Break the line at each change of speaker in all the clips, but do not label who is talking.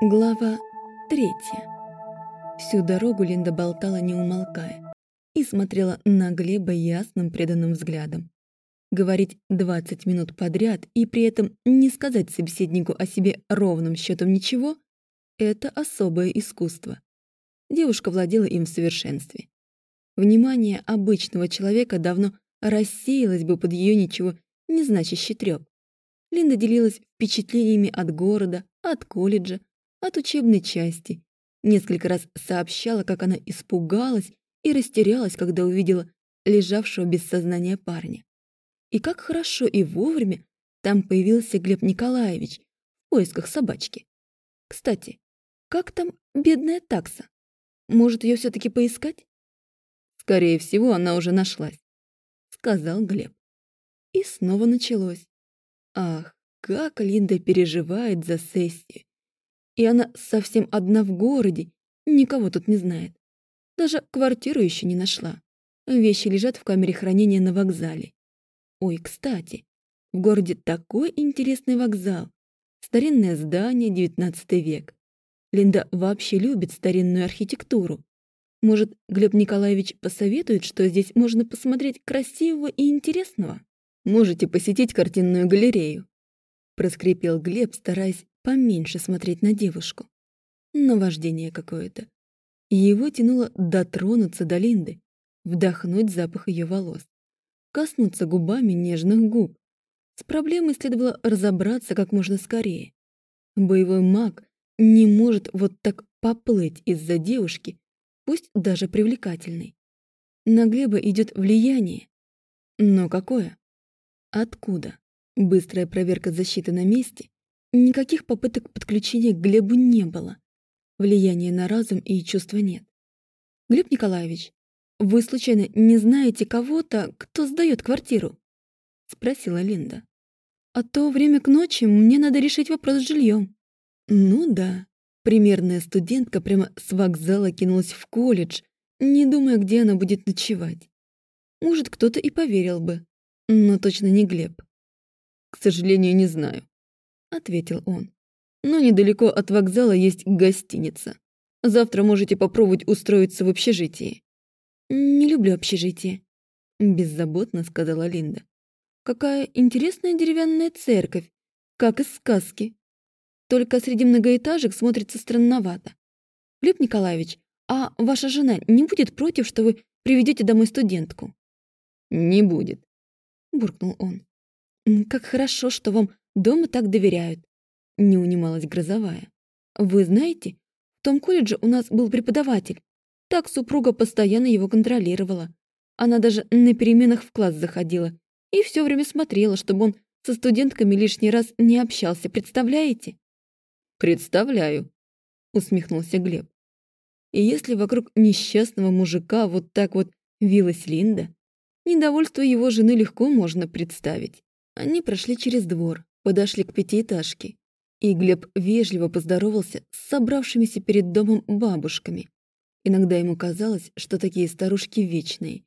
Глава третья. Всю дорогу Линда болтала, не умолкая, и смотрела на Глеба ясным преданным взглядом. Говорить 20 минут подряд и при этом не сказать собеседнику о себе ровным счетом ничего — это особое искусство. Девушка владела им в совершенстве. Внимание обычного человека давно рассеялось бы под ее ничего не значащий трёп. Линда делилась впечатлениями от города, от колледжа, от учебной части. Несколько раз сообщала, как она испугалась и растерялась, когда увидела лежавшего без сознания парня. И как хорошо и вовремя там появился Глеб Николаевич в поисках собачки. Кстати, как там бедная такса? Может, ее все таки поискать? Скорее всего, она уже нашлась, сказал Глеб. И снова началось. Ах, как Линда переживает за сессию. И она совсем одна в городе, никого тут не знает. Даже квартиру еще не нашла. Вещи лежат в камере хранения на вокзале. Ой, кстати, в городе такой интересный вокзал. Старинное здание, девятнадцатый век. Линда вообще любит старинную архитектуру. Может, Глеб Николаевич посоветует, что здесь можно посмотреть красивого и интересного? Можете посетить картинную галерею проскрипел Глеб, стараясь поменьше смотреть на девушку. Наваждение какое-то. Его тянуло дотронуться до Линды, вдохнуть запах ее волос, коснуться губами нежных губ. С проблемой следовало разобраться как можно скорее. Боевой маг не может вот так поплыть из-за девушки, пусть даже привлекательной. На Глеба идет влияние. Но какое? Откуда? Быстрая проверка защиты на месте. Никаких попыток подключения к Глебу не было. Влияния на разум и чувства нет. Глеб Николаевич, вы случайно не знаете кого-то, кто сдает квартиру? Спросила Линда. А то время к ночи мне надо решить вопрос с жильем. Ну да. Примерная студентка прямо с вокзала кинулась в колледж, не думая, где она будет ночевать. Может, кто-то и поверил бы, но точно не Глеб. «К сожалению, не знаю», — ответил он. «Но недалеко от вокзала есть гостиница. Завтра можете попробовать устроиться в общежитии». «Не люблю общежитие», — беззаботно сказала Линда. «Какая интересная деревянная церковь, как из сказки. Только среди многоэтажек смотрится странновато. Глеб Николаевич, а ваша жена не будет против, что вы приведете домой студентку?» «Не будет», — буркнул он. «Как хорошо, что вам дома так доверяют», — не унималась Грозовая. «Вы знаете, в том колледже у нас был преподаватель. Так супруга постоянно его контролировала. Она даже на переменах в класс заходила и все время смотрела, чтобы он со студентками лишний раз не общался, представляете?» «Представляю», — усмехнулся Глеб. «И если вокруг несчастного мужика вот так вот вилась Линда, недовольство его жены легко можно представить. Они прошли через двор, подошли к пятиэтажке, и Глеб вежливо поздоровался с собравшимися перед домом бабушками. Иногда ему казалось, что такие старушки вечные.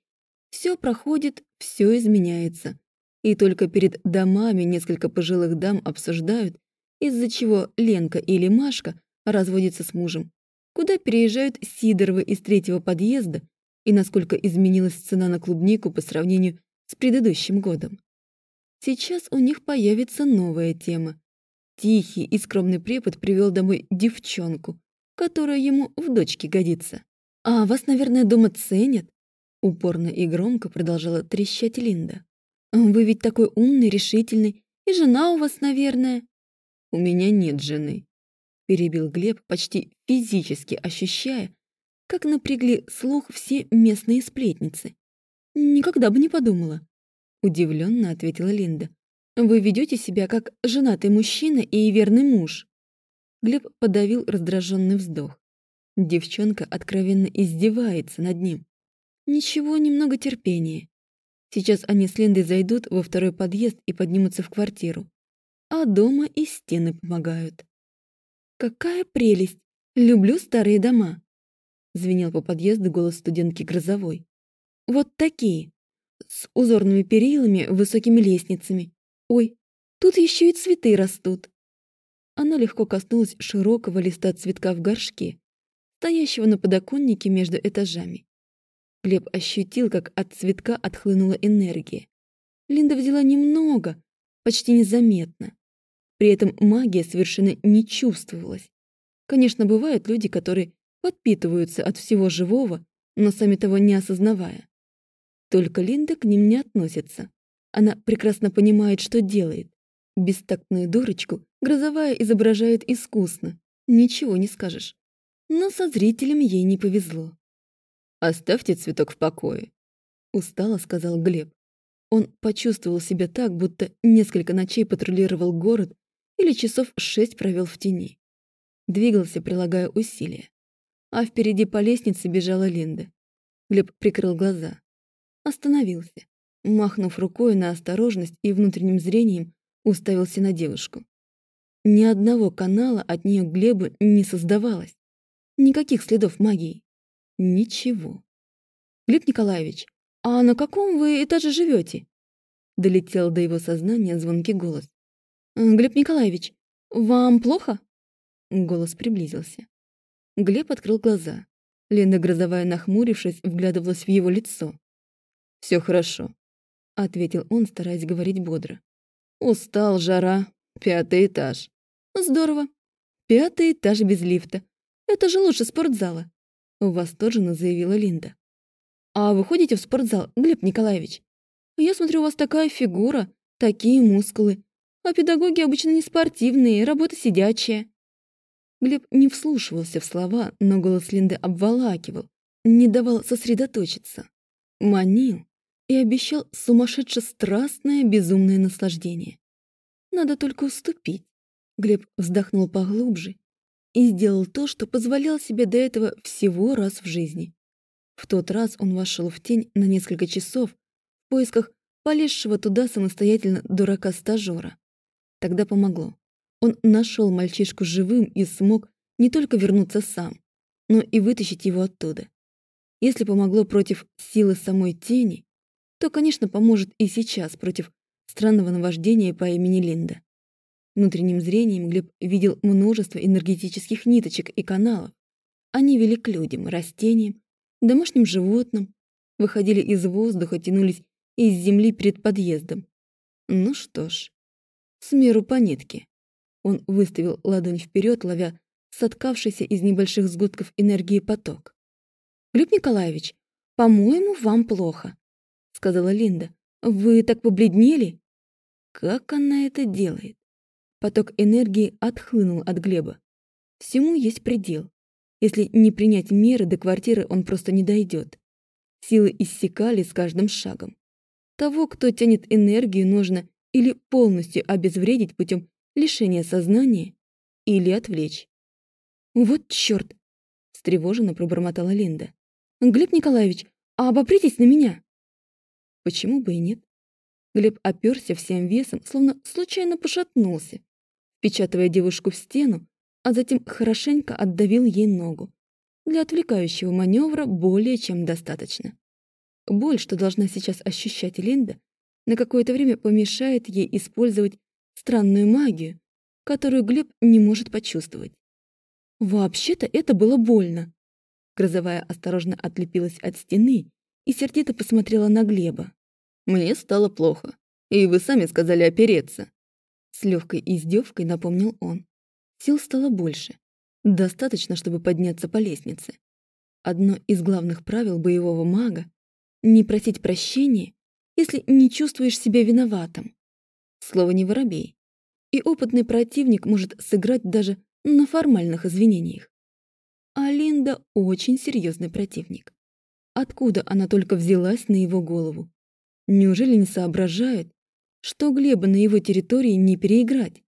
Все проходит, все изменяется. И только перед домами несколько пожилых дам обсуждают, из-за чего Ленка или Машка разводятся с мужем, куда переезжают Сидоровы из третьего подъезда и насколько изменилась цена на клубнику по сравнению с предыдущим годом. Сейчас у них появится новая тема. Тихий и скромный препод привел домой девчонку, которая ему в дочке годится. «А вас, наверное, дома ценят?» Упорно и громко продолжала трещать Линда. «Вы ведь такой умный, решительный, и жена у вас, наверное...» «У меня нет жены», — перебил Глеб, почти физически ощущая, как напрягли слух все местные сплетницы. «Никогда бы не подумала. Удивленно ответила Линда. Вы ведете себя как женатый мужчина и верный муж. Глеб подавил раздраженный вздох. Девчонка откровенно издевается над ним. Ничего, немного терпения. Сейчас они с Линдой зайдут во второй подъезд и поднимутся в квартиру. А дома и стены помогают. Какая прелесть! Люблю старые дома. Звенел по подъезду голос студентки Грозовой. Вот такие с узорными перилами, высокими лестницами. Ой, тут еще и цветы растут. Она легко коснулась широкого листа цветка в горшке, стоящего на подоконнике между этажами. Глеб ощутил, как от цветка отхлынула энергия. Линда взяла немного, почти незаметно. При этом магия совершенно не чувствовалась. Конечно, бывают люди, которые подпитываются от всего живого, но сами того не осознавая. Только Линда к ним не относится. Она прекрасно понимает, что делает. Бестактную дурочку грозовая изображает искусно. Ничего не скажешь. Но со зрителем ей не повезло.
«Оставьте цветок в покое», — устало сказал Глеб.
Он почувствовал себя так, будто несколько ночей патрулировал город или часов шесть провел в тени. Двигался, прилагая усилия. А впереди по лестнице бежала Линда. Глеб прикрыл глаза. Остановился, махнув рукой на осторожность и внутренним зрением уставился на девушку. Ни одного канала от нее Глебу не создавалось. Никаких следов магии. Ничего. «Глеб Николаевич, а на каком вы этаже живете? Долетел до его сознания звонкий голос. «Глеб Николаевич, вам плохо?» Голос приблизился. Глеб открыл глаза. Лена Грозовая, нахмурившись, вглядывалась в его лицо.
Все хорошо», — ответил он, стараясь говорить бодро. «Устал, жара. Пятый этаж».
«Здорово. Пятый этаж без лифта. Это же лучше спортзала», — восторженно заявила Линда. «А вы ходите в спортзал, Глеб Николаевич? Я смотрю, у вас такая фигура, такие мускулы. А педагоги обычно не спортивные, работа сидячая». Глеб не вслушивался в слова, но голос Линды обволакивал, не давал сосредоточиться. Манил и обещал сумасшедше страстное безумное наслаждение. Надо только уступить. Глеб вздохнул поглубже и сделал то, что позволял себе до этого всего раз в жизни. В тот раз он вошел в тень на несколько часов в поисках полезшего туда самостоятельно дурака-стажера. Тогда помогло. Он нашел мальчишку живым и смог не только вернуться сам, но и вытащить его оттуда. Если помогло против силы самой тени, то, конечно, поможет и сейчас против странного наваждения по имени Линда. Внутренним зрением Глеб видел множество энергетических ниточек и каналов. Они вели к людям, растениям, домашним животным, выходили из воздуха, тянулись из земли перед подъездом. Ну что ж, с меру по нитке. Он выставил ладонь вперед, ловя соткавшийся из небольших сгустков энергии поток. «Глеб Николаевич, по-моему, вам плохо», — сказала Линда. «Вы так побледнели?» Как она это делает? Поток энергии отхлынул от Глеба. Всему есть предел. Если не принять меры, до квартиры он просто не дойдет. Силы иссякали с каждым шагом. Того, кто тянет энергию, нужно или полностью обезвредить путем лишения сознания, или отвлечь. «Вот чёрт!» — встревоженно пробормотала Линда. «Глеб Николаевич, а обопритесь на меня!» Почему бы и нет? Глеб оперся всем весом, словно случайно пошатнулся, впечатывая девушку в стену а затем хорошенько отдавил ей ногу. Для отвлекающего маневра более чем достаточно. Боль, что должна сейчас ощущать Линда, на какое-то время помешает ей использовать странную магию, которую Глеб не может почувствовать. Вообще-то это было больно. Грозовая осторожно отлепилась от стены и сердито посмотрела на Глеба.
«Мне стало плохо, и вы сами сказали опереться»,
с легкой издевкой напомнил он. Сил стало больше. Достаточно, чтобы подняться по лестнице. Одно из главных правил боевого мага — не просить прощения, если не чувствуешь себя виноватым. Слово не воробей. И опытный противник может сыграть даже на формальных извинениях. А Линда очень серьезный противник. Откуда она только взялась на его голову? Неужели не соображает, что Глеба на его территории не переиграть?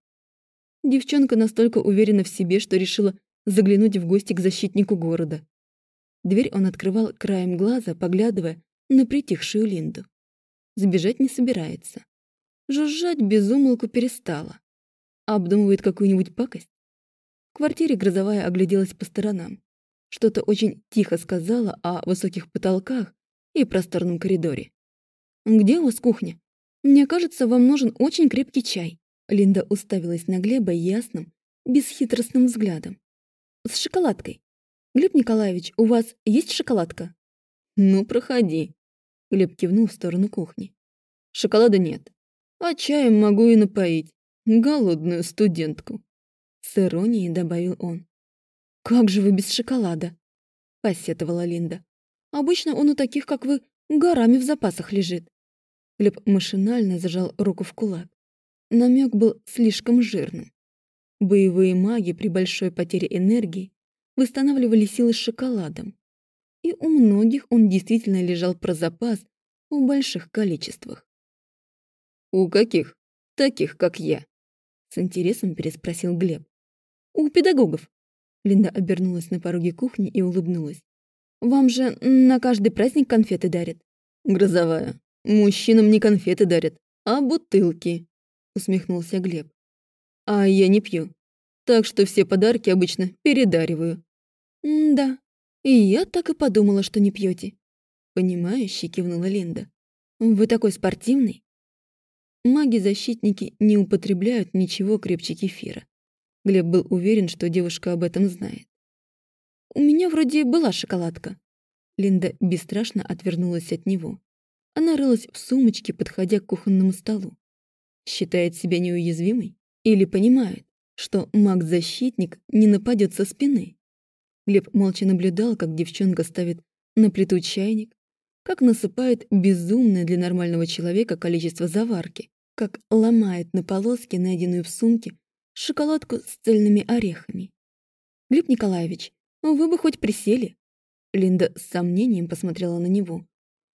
Девчонка настолько уверена в себе, что решила заглянуть в гости к защитнику города. Дверь он открывал краем глаза, поглядывая на притихшую Линду. Сбежать не собирается. Жужжать безумолку перестала. Обдумывает какую-нибудь пакость. В квартире грозовая огляделась по сторонам. Что-то очень тихо сказала о высоких потолках и просторном коридоре. «Где у вас кухня? Мне кажется, вам нужен очень крепкий чай». Линда уставилась на Глеба ясным, бесхитростным взглядом. «С шоколадкой. Глеб Николаевич, у вас есть шоколадка?»
«Ну, проходи», — Глеб кивнул в сторону кухни. «Шоколада нет, а чаем могу и напоить. Голодную студентку», — с иронией добавил он.
«Как же вы без шоколада?» — посетовала Линда. «Обычно он у таких, как вы, горами в запасах лежит». Глеб машинально зажал руку в кулак. Намек был слишком жирным. Боевые маги при большой потере энергии восстанавливали силы шоколадом. И у многих он действительно лежал про запас в больших количествах.
«У каких? Таких, как я?» С интересом переспросил Глеб.
«У педагогов», Линда обернулась на пороге кухни и улыбнулась. «Вам же на каждый праздник конфеты дарят».
«Грозовая, мужчинам не конфеты дарят, а бутылки», усмехнулся Глеб. «А я не пью, так что все подарки обычно передариваю».
«Да, и я так и подумала, что не пьете. Понимающе кивнула Линда. «Вы такой спортивный?» Маги-защитники не употребляют ничего крепче кефира. Глеб был уверен, что девушка об этом знает. «У меня вроде была шоколадка». Линда бесстрашно отвернулась от него. Она рылась в сумочке, подходя к кухонному столу. Считает себя неуязвимой? Или понимает, что маг-защитник не нападет со спины? Глеб молча наблюдал, как девчонка ставит на плиту чайник, как насыпает безумное для нормального человека количество заварки, как ломает на полоски, найденную в сумке, шоколадку с цельными орехами. «Глеб Николаевич, вы бы хоть присели?» Линда с сомнением посмотрела на него.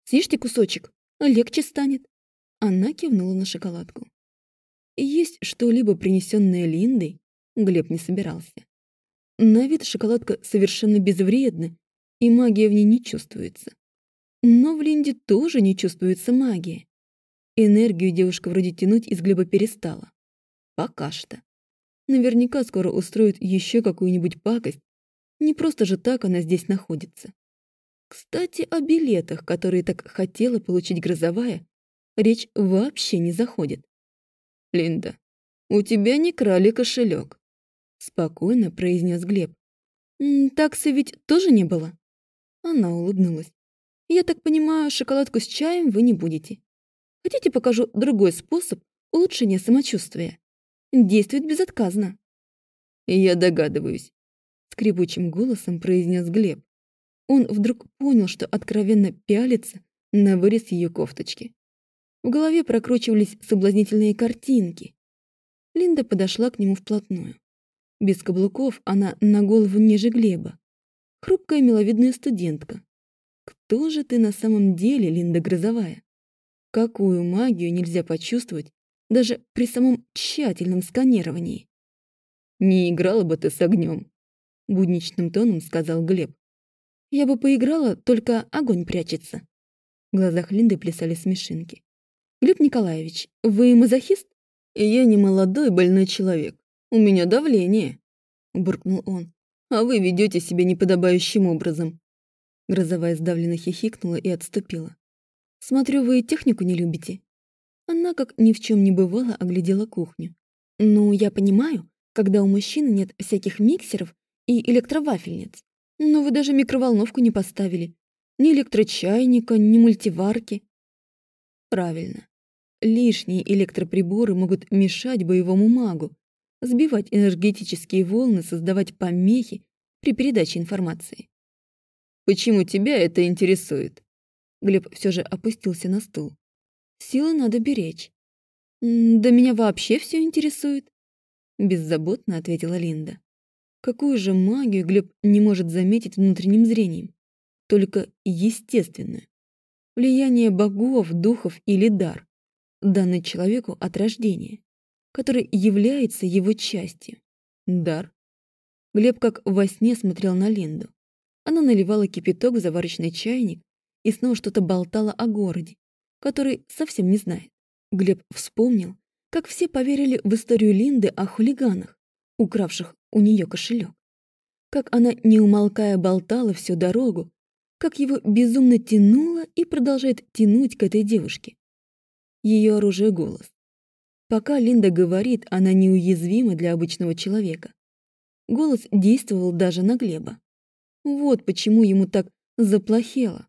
«Съешьте кусочек, легче станет». Она кивнула на шоколадку. Есть что-либо, принесенное Линдой, Глеб не собирался. На вид шоколадка совершенно безвредна, и магия в ней не чувствуется. Но в Линде тоже не чувствуется магия. Энергию девушка вроде тянуть из Глеба перестала. Пока что. Наверняка скоро устроит еще какую-нибудь пакость. Не просто же так она здесь находится. Кстати, о билетах, которые так хотела получить грозовая, речь вообще не заходит.
«Линда, у тебя не крали кошелек, спокойно произнес Глеб.
«Таксы ведь тоже не было?» Она улыбнулась. «Я так понимаю, шоколадку с чаем вы не будете. Хотите, покажу другой способ улучшения самочувствия?» Действует безотказно.
«Я догадываюсь», — скрипучим голосом произнес Глеб.
Он вдруг понял, что откровенно пялится на вырез ее кофточки. В голове прокручивались соблазнительные картинки. Линда подошла к нему вплотную. Без каблуков она на голову ниже Глеба. Хрупкая миловидная студентка. Кто же ты на самом деле, Линда Грозовая? Какую магию нельзя почувствовать даже при самом тщательном сканировании.
«Не играла бы ты с огнем, будничным тоном сказал Глеб.
«Я бы поиграла, только огонь прячется». В глазах Линды плясали смешинки. «Глеб Николаевич, вы мазохист?»
«Я не молодой больной человек. У меня давление», — буркнул он. «А вы ведете себя неподобающим образом».
Грозовая сдавленно хихикнула и отступила. «Смотрю, вы технику не любите?» Она, как ни в чем не бывало, оглядела кухню. «Ну, я понимаю, когда у мужчины нет всяких миксеров и электровафельниц. Но вы даже микроволновку не поставили. Ни электрочайника, ни мультиварки». Правильно. Лишние электроприборы могут мешать боевому магу, сбивать энергетические волны, создавать помехи при передаче информации.
«Почему тебя это интересует?»
Глеб все же опустился на стул. Силы надо беречь. Да меня вообще все интересует. Беззаботно ответила Линда. Какую же магию Глеб не может заметить внутренним зрением? Только естественную. Влияние богов, духов или дар, данный человеку от рождения, который является его частью. Дар. Глеб как во сне смотрел на Линду. Она наливала кипяток в заварочный чайник и снова что-то болтала о городе, который совсем не знает. Глеб вспомнил, как все поверили в историю Линды о хулиганах, укравших у нее кошелек. Как она, не умолкая, болтала всю дорогу, как его безумно тянуло и продолжает тянуть к этой девушке. Ее оружие — голос. Пока Линда говорит, она неуязвима для обычного человека. Голос действовал даже на Глеба. Вот почему ему так заплохело.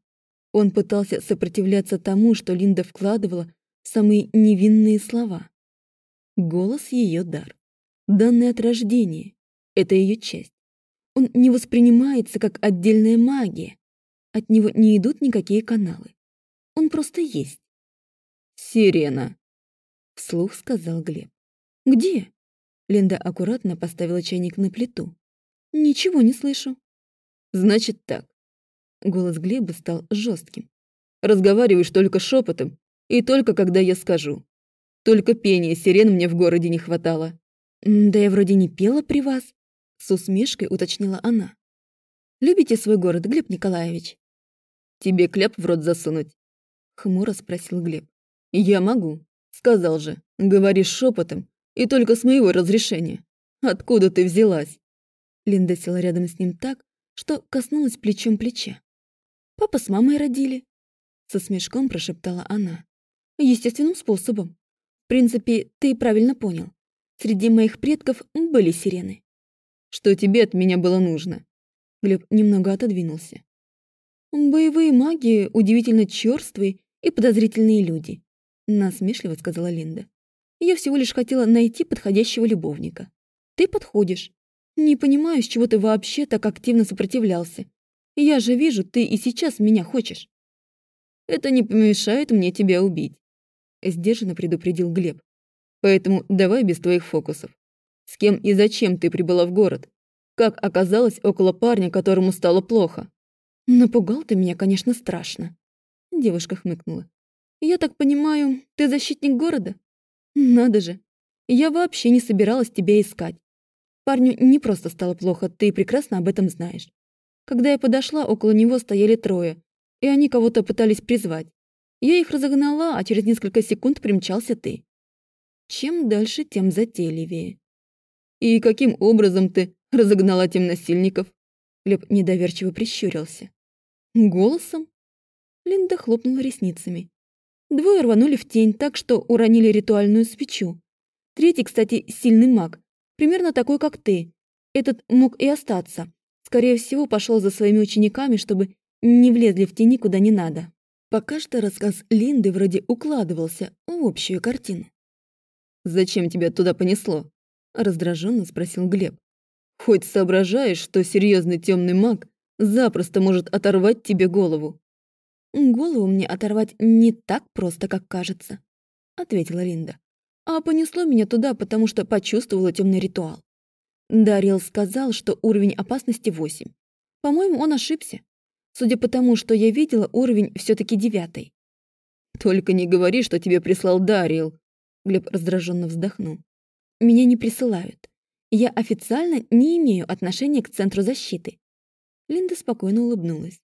Он пытался сопротивляться тому, что Линда вкладывала в самые невинные слова. Голос — ее дар. Данный от рождения. Это ее часть. Он не воспринимается как отдельная магия. От него не идут никакие каналы. Он просто есть.
«Сирена», —
вслух сказал Глеб. «Где?» Линда аккуратно поставила чайник на плиту. «Ничего не слышу».
«Значит так».
Голос Глеба стал жестким.
«Разговариваешь только шепотом и только когда я скажу. Только пения сирен мне в городе не хватало».
«Да я вроде не пела при вас», — с усмешкой уточнила она. «Любите свой город, Глеб Николаевич?»
«Тебе кляп в рот засунуть?»
— хмуро спросил Глеб.
«Я могу», — сказал же. «Говоришь шепотом и только с моего разрешения. Откуда ты взялась?»
Линда села рядом с ним так, что коснулась плечом плеча. «Папа с мамой родили», — со смешком прошептала она. «Естественным способом. В принципе, ты правильно понял. Среди моих предков были сирены».
«Что тебе от меня было нужно?»
Глеб немного отодвинулся. «Боевые маги удивительно чёрствые и подозрительные люди», — насмешливо сказала Линда. «Я всего лишь хотела найти подходящего любовника. Ты подходишь. Не понимаю, с чего ты вообще так активно сопротивлялся. Я же вижу, ты и сейчас меня хочешь».
«Это не помешает мне тебя убить», — сдержанно предупредил Глеб. «Поэтому давай без твоих фокусов. С кем и зачем ты прибыла в город? Как оказалось около парня, которому стало плохо?»
«Напугал ты меня, конечно, страшно», — девушка хмыкнула. «Я так понимаю, ты защитник города? Надо же, я вообще не собиралась тебя искать. Парню не просто стало плохо, ты прекрасно об этом знаешь. Когда я подошла, около него стояли трое, и они кого-то пытались призвать. Я их разогнала, а через несколько секунд примчался ты. Чем дальше, тем затейливее.
«И каким образом ты разогнала темносильников?»
Глеб недоверчиво прищурился. Голосом? Линда хлопнула ресницами. Двое рванули в тень так, что уронили ритуальную свечу. Третий, кстати, сильный маг. Примерно такой, как ты. Этот мог и остаться. Скорее всего, пошел за своими учениками, чтобы не влезли в тени куда не надо. Пока что рассказ Линды вроде укладывался в общую картину.
«Зачем тебя туда понесло?» – раздраженно спросил Глеб. «Хоть соображаешь, что серьезный темный маг запросто может оторвать тебе голову».
«Голову мне оторвать не так просто, как кажется», — ответила Линда. «А понесло меня туда, потому что почувствовала темный ритуал. Дарил сказал, что уровень опасности восемь. По-моему, он ошибся. Судя по тому, что я видела, уровень все таки девятый».
«Только не говори, что тебе прислал Дарил», — Глеб раздраженно вздохнул.
«Меня не присылают. Я официально не имею отношения к Центру защиты. Линда спокойно улыбнулась.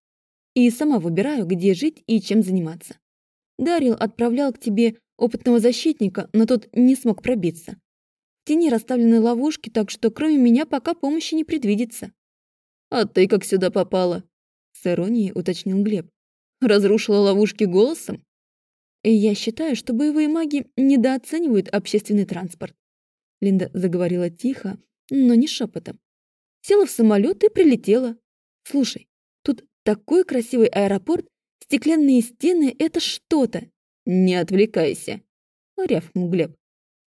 «И сама выбираю, где жить и чем заниматься. Дарил отправлял к тебе опытного защитника, но тот не смог пробиться. В тени расставлены ловушки, так что кроме меня пока помощи не предвидится».
«А ты как сюда попала?» С иронией уточнил Глеб. «Разрушила ловушки голосом?»
«Я считаю, что боевые маги недооценивают общественный транспорт». Линда заговорила тихо, но не шепотом. Села в самолет и прилетела. Слушай, тут такой красивый аэропорт, стеклянные стены — это что-то.
Не отвлекайся, — рявкнул Глеб.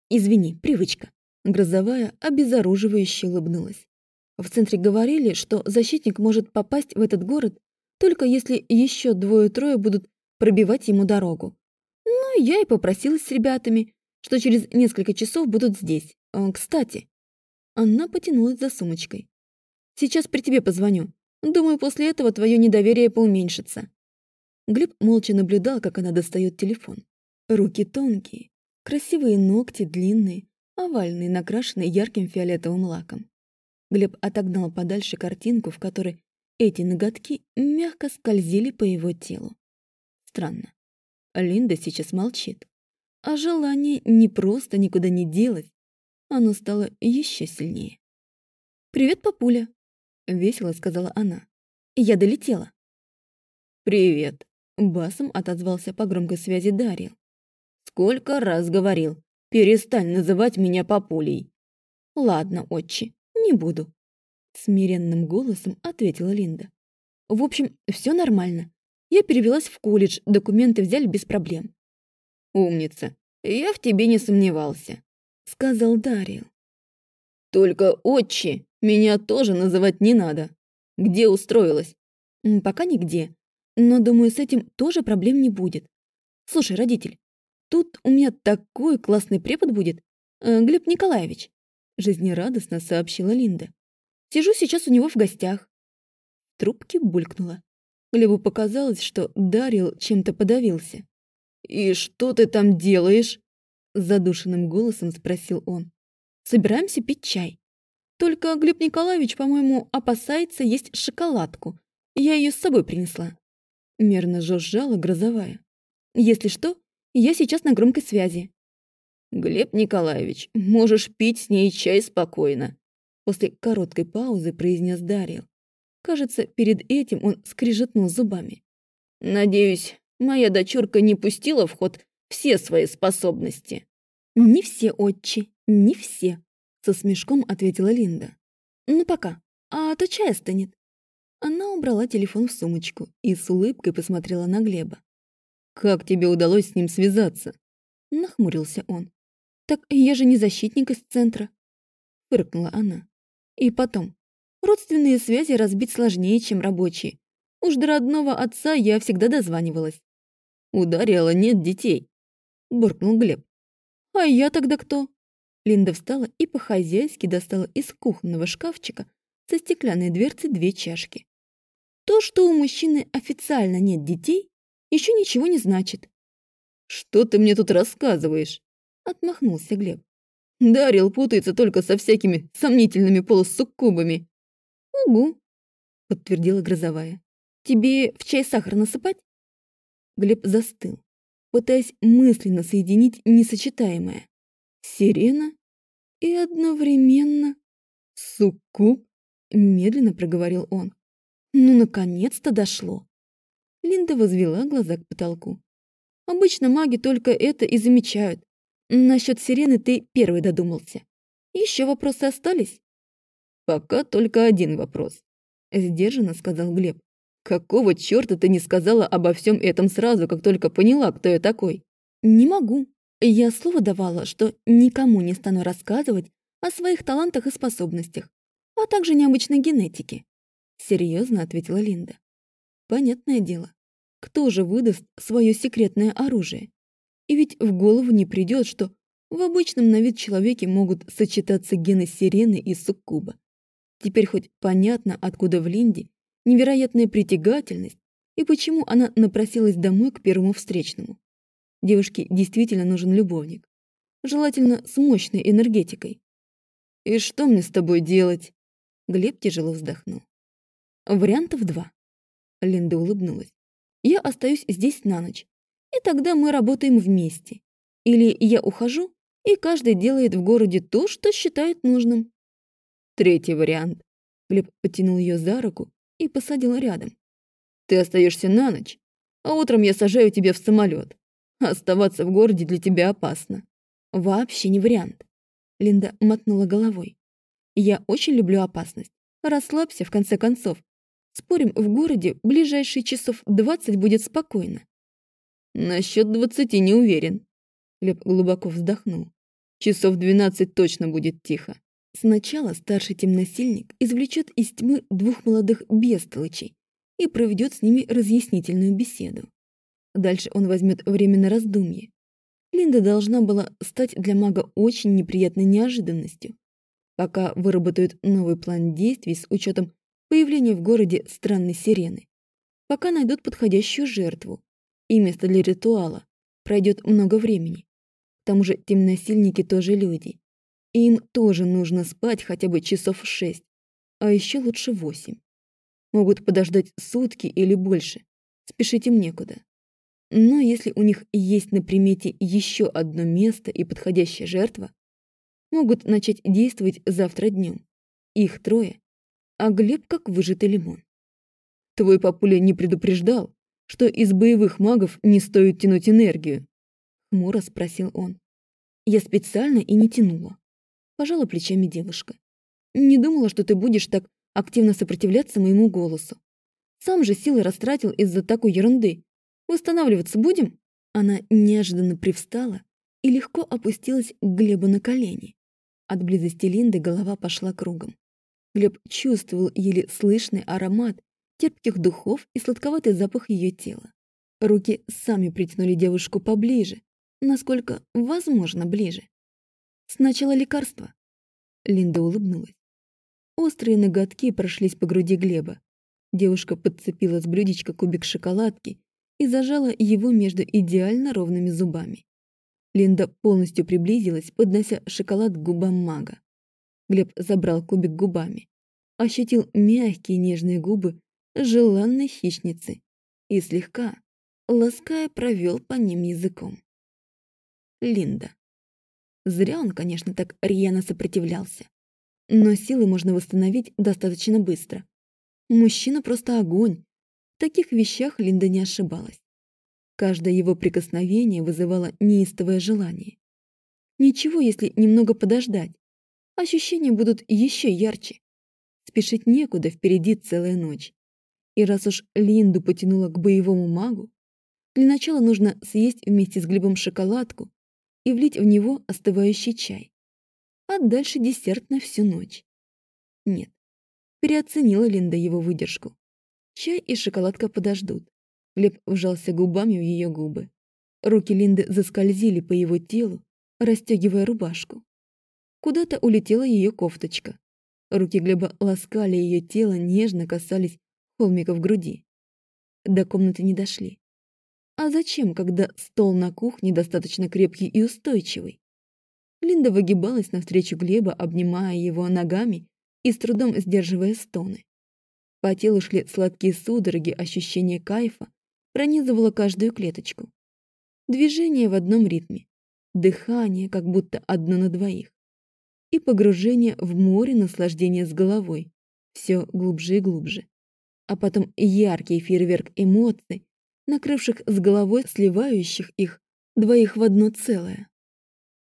Извини, привычка. Грозовая обезоруживающе улыбнулась. В центре говорили, что защитник может попасть в этот город только если еще двое-трое будут пробивать ему дорогу. Ну, я и попросилась с ребятами, что через несколько часов будут здесь. А, кстати, она потянулась за сумочкой. Сейчас при тебе позвоню. Думаю, после этого твое недоверие поуменьшится». Глеб молча наблюдал, как она достает телефон. Руки тонкие, красивые ногти длинные, овальные, накрашенные ярким фиолетовым лаком. Глеб отогнал подальше картинку, в которой эти ноготки мягко скользили по его телу. Странно. Линда сейчас молчит. А желание не просто никуда не делать, оно стало еще сильнее. «Привет, папуля!» — весело сказала она. «Я долетела».
«Привет», —
басом отозвался по громкой связи Дарья.
«Сколько раз говорил, Перестань называть меня папулей. Ладно, отчи, не буду. Смиренным голосом ответила Линда. В общем, все нормально. Я перевелась в колледж, документы взяли без проблем. Умница. Я в тебе не сомневался, сказал Дариэл. Только отчи, меня тоже называть не надо. Где устроилась? Пока нигде. Но, думаю, с этим тоже проблем не будет. Слушай, родитель, тут у меня такой классный препод будет. Э, Глеб Николаевич. Жизнерадостно сообщила Линда. Сижу сейчас у него в гостях. Трубки булькнула. Глебу показалось, что Дарил чем-то подавился. «И что ты там делаешь?» Задушенным голосом спросил он. «Собираемся пить чай. Только Глеб Николаевич, по-моему, опасается есть шоколадку. Я ее с собой принесла. Мерно жужжала грозовая. Если что, я сейчас на громкой связи. Глеб Николаевич, можешь пить с ней чай спокойно. После короткой паузы произнес Дарья. Кажется, перед этим он скрижетнул зубами. Надеюсь, моя дочурка не пустила в ход все свои способности. Не все, отчи, не все. Со смешком ответила Линда. «Ну пока, а то чай остынет». Она убрала телефон в сумочку и с улыбкой посмотрела на Глеба. «Как тебе удалось с ним связаться?» Нахмурился он. «Так я же не защитник из центра», — фыркнула она. «И потом, родственные связи разбить сложнее, чем рабочие. Уж до родного отца я всегда дозванивалась». «Ударила нет детей», — буркнул Глеб. «А я тогда кто?» Линда встала и по-хозяйски достала из кухонного шкафчика со стеклянной дверцей две чашки. То, что у мужчины официально нет детей, еще ничего не значит. «Что ты мне тут рассказываешь?» — отмахнулся Глеб. «Дарил путается только со всякими сомнительными полусуккубами». «Угу», — подтвердила Грозовая. «Тебе в чай сахар насыпать?» Глеб застыл, пытаясь мысленно соединить несочетаемое. Сирена и одновременно суккуб, медленно проговорил он. Ну, наконец-то дошло. Линда возвела глаза к потолку. Обычно маги только это и замечают. Насчет сирены ты первый додумался. Еще вопросы остались? Пока только один вопрос. Сдержанно сказал Глеб. Какого черта ты не сказала обо всем этом сразу, как только поняла, кто я такой? Не могу. Я слово давала, что никому не стану рассказывать о своих талантах и способностях, а также необычной генетике. Серьезно ответила Линда. Понятное дело. Кто же выдаст свое секретное оружие? И ведь в голову не придет, что в обычном на вид человеке могут сочетаться гены сирены и суккуба. Теперь хоть понятно, откуда в Линде невероятная притягательность и почему она напросилась домой к первому встречному. Девушке действительно нужен любовник. Желательно с мощной энергетикой. «И что мне с тобой делать?» Глеб тяжело вздохнул. «Вариантов два». Линда улыбнулась. «Я остаюсь здесь на ночь, и тогда мы работаем вместе. Или я ухожу, и каждый делает в городе то, что считает нужным». Третий вариант. Глеб потянул ее за руку и посадил рядом. «Ты остаешься на ночь, а утром я сажаю тебя в самолет. Оставаться в городе для тебя опасно. Вообще не вариант. Линда мотнула головой. Я очень люблю опасность. Расслабься, в конце концов. Спорим, в городе ближайшие часов двадцать будет спокойно. Насчет двадцати не уверен. Леп глубоко вздохнул. Часов двенадцать точно будет тихо. Сначала старший темносильник извлечет из тьмы двух молодых бестолочей и проведет с ними разъяснительную беседу. Дальше он возьмет время на раздумье. Линда должна была стать для мага очень неприятной неожиданностью. Пока выработают новый план действий с учетом появления в городе странной сирены. Пока найдут подходящую жертву и место для ритуала. Пройдет много времени. К тому же темносильники тоже люди. И им тоже нужно спать хотя бы часов шесть, а еще лучше восемь. Могут подождать сутки или больше. Спешить им некуда. Но если у них есть на примете еще одно место и подходящая жертва, могут начать действовать завтра днем. Их трое, а Глеб как выжатый лимон. Твой папуля не предупреждал, что из боевых магов не стоит тянуть энергию? Хмуро спросил он.
Я специально и не тянула. Пожала плечами девушка. Не думала, что ты будешь так активно сопротивляться моему голосу. Сам же силы растратил из-за такой ерунды. Восстанавливаться будем?» Она неожиданно привстала и легко опустилась к Глебу на колени. От близости Линды голова пошла кругом. Глеб чувствовал еле слышный аромат терпких духов и сладковатый запах ее тела. Руки сами притянули девушку поближе, насколько возможно ближе. Сначала лекарство. Линда улыбнулась. Острые ноготки прошлись по груди Глеба. Девушка подцепила с блюдечка кубик шоколадки и зажала его между идеально ровными зубами. Линда полностью приблизилась, поднося шоколад к губам мага. Глеб забрал кубик губами, ощутил мягкие нежные губы желанной хищницы и слегка, лаская, провел по ним языком. Линда. Зря он, конечно, так рьяно сопротивлялся. Но силы можно восстановить достаточно быстро. Мужчина просто огонь. В таких вещах Линда не ошибалась. Каждое его прикосновение вызывало неистовое желание. Ничего, если немного подождать. Ощущения будут еще ярче. Спешить некуда, впереди целая ночь. И раз уж Линду потянула к боевому магу, для начала нужно съесть вместе с Глебом шоколадку и влить в него остывающий чай. А дальше десерт на всю ночь. Нет, переоценила Линда его выдержку. Чай и шоколадка подождут. Глеб вжался губами в ее губы. Руки Линды заскользили по его телу, расстегивая рубашку. Куда-то улетела ее кофточка. Руки Глеба ласкали ее тело, нежно касались холмиков груди. До комнаты не дошли. А зачем, когда стол на кухне достаточно крепкий и устойчивый? Линда выгибалась навстречу Глеба, обнимая его ногами и с трудом сдерживая стоны. По телу шли сладкие судороги, ощущение кайфа пронизывало каждую клеточку. Движение в одном ритме, дыхание как будто одно на двоих. И погружение в море наслаждения с головой, все глубже и глубже. А потом яркий фейерверк эмоций, накрывших с головой сливающих их двоих в одно целое.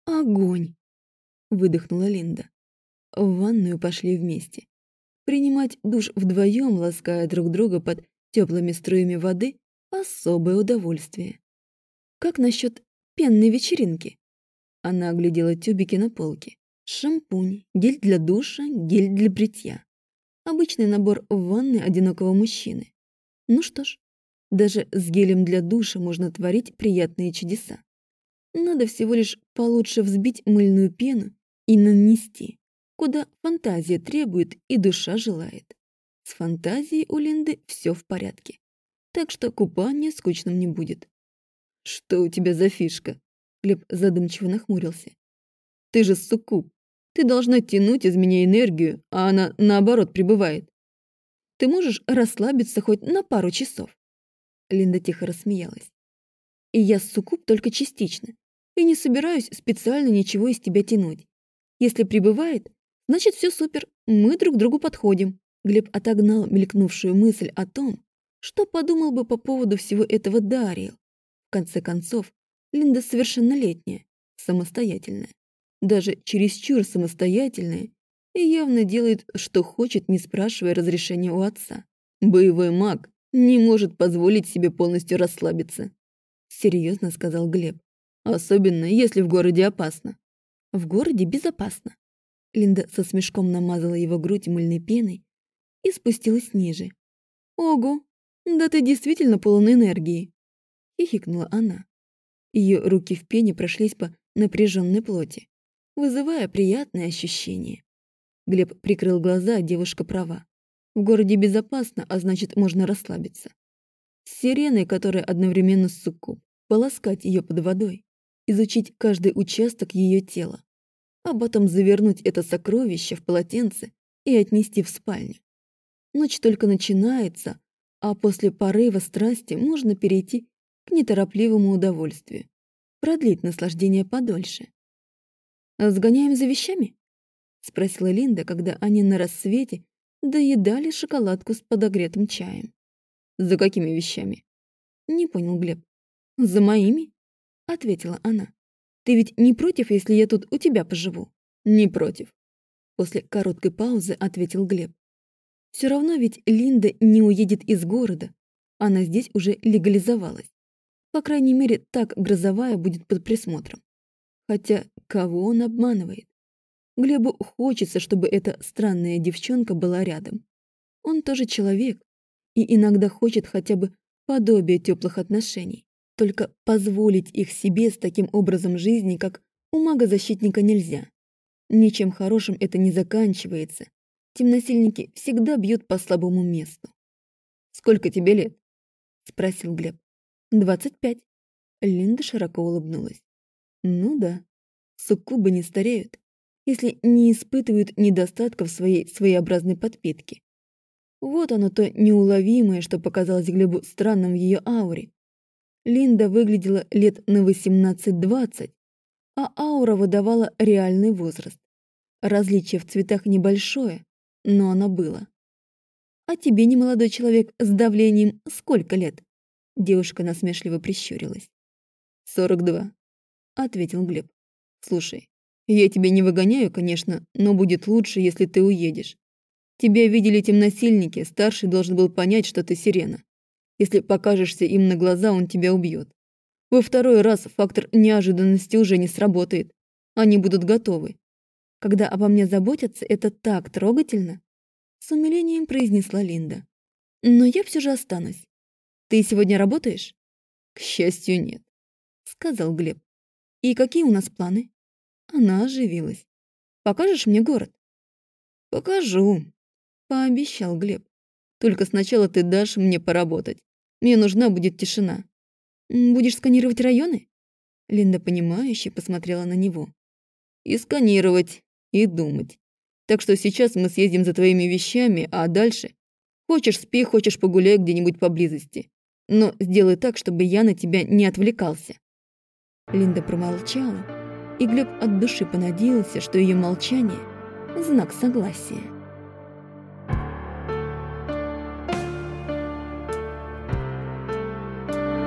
«Огонь!» — выдохнула Линда. В ванную пошли вместе. Принимать душ вдвоем, лаская друг друга под теплыми струями воды — особое удовольствие. «Как насчет пенной вечеринки?» Она оглядела тюбики на полке. Шампунь, гель для душа, гель для бритья. Обычный набор в ванной одинокого мужчины. Ну что ж, даже с гелем для душа можно творить приятные чудеса. Надо всего лишь получше взбить мыльную пену и нанести, куда фантазия требует и душа желает. С фантазией у Линды все в порядке, так что купание скучным не будет. «Что у тебя за фишка?» Глеб задумчиво нахмурился. «Ты же суккуб. Ты должна тянуть из меня энергию, а она, наоборот, прибывает. Ты можешь расслабиться хоть на пару часов. Линда тихо рассмеялась. И я суккуб только частично. И не собираюсь специально ничего из тебя тянуть. Если прибывает, значит все супер, мы друг другу подходим. Глеб отогнал мелькнувшую мысль о том, что подумал бы по поводу всего этого Дариэл. В конце концов, Линда совершеннолетняя, самостоятельная. Даже чересчур самостоятельная и явно делает, что хочет, не спрашивая разрешения у отца. Боевой маг не может позволить себе полностью расслабиться», — серьезно сказал Глеб. «Особенно, если в городе опасно». «В городе безопасно». Линда со смешком намазала его грудь мыльной пеной и спустилась ниже. «Ого, да ты действительно полон энергии!» — хихикнула она. Ее руки в пене прошлись по напряженной плоти, вызывая приятное ощущение. Глеб прикрыл глаза, девушка права. В городе безопасно, а значит, можно расслабиться. С сиреной, которая одновременно суккуб, полоскать ее под водой, изучить каждый участок ее тела, а потом завернуть это сокровище в полотенце и отнести в спальню. Ночь только начинается, а после порыва страсти можно перейти к неторопливому удовольствию, продлить наслаждение подольше. «Сгоняем за вещами?» — спросила Линда, когда они на рассвете доедали шоколадку с подогретым чаем. «За какими вещами?» Не понял Глеб. «За моими?» — ответила она. Ты ведь не против, если я тут у тебя поживу?»
«Не против», —
после короткой паузы ответил Глеб. Все равно ведь Линда не уедет из города. Она здесь уже легализовалась. По крайней мере, так грозовая будет под присмотром. Хотя кого он обманывает? Глебу хочется, чтобы эта странная девчонка была рядом. Он тоже человек и иногда хочет хотя бы подобие теплых отношений. Только позволить их себе с таким образом жизни, как у мага-защитника, нельзя. Ничем хорошим это не заканчивается. Темносильники всегда бьют по слабому месту.
«Сколько тебе лет?»
— спросил Глеб. «Двадцать пять». Линда широко улыбнулась. «Ну да, суккубы не стареют, если не испытывают недостатков своей своеобразной подпитки. Вот оно то неуловимое, что показалось Глебу странным в ее ауре. Линда выглядела лет на 18-20, а аура выдавала реальный возраст. Различие в цветах небольшое, но оно было. «А тебе, немолодой человек, с давлением сколько лет?» Девушка насмешливо прищурилась.
«Сорок два», — ответил Глеб. «Слушай, я тебя не выгоняю, конечно, но будет лучше, если ты уедешь. Тебя видели темносильники, старший должен был понять, что ты сирена. Если покажешься им на глаза, он тебя убьет. Во второй раз фактор неожиданности уже не сработает. Они будут готовы.
Когда обо мне заботятся, это так трогательно. С умилением произнесла Линда. Но я все же останусь. Ты сегодня работаешь?
К счастью, нет,
сказал Глеб. И какие у нас планы? Она оживилась. Покажешь мне город?
Покажу, пообещал Глеб. Только сначала ты дашь мне поработать. Мне нужна будет тишина.
Будешь сканировать районы? Линда, понимающе посмотрела на него.
И сканировать, и думать. Так что сейчас мы съездим за твоими вещами, а дальше... Хочешь спи, хочешь погуляй где-нибудь поблизости. Но сделай так, чтобы я на тебя не отвлекался.
Линда промолчала, и Глеб от души понадеялся, что ее молчание – знак согласия.